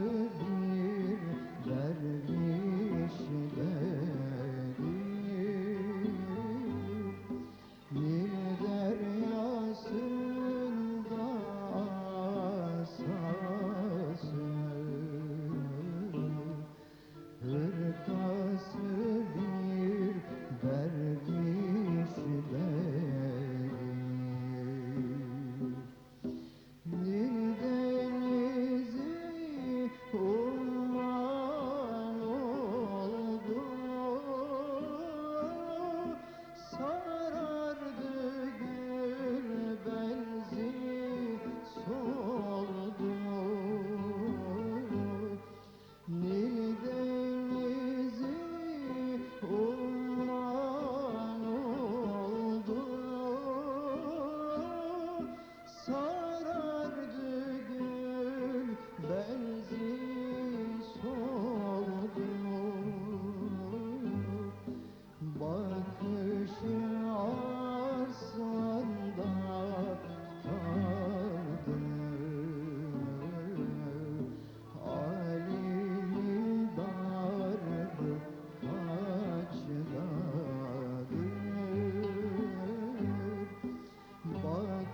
bir derviş de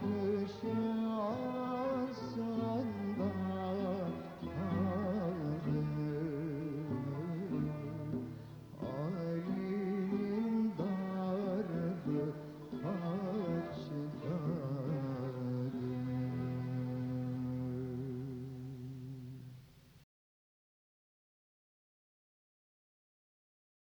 Krishna.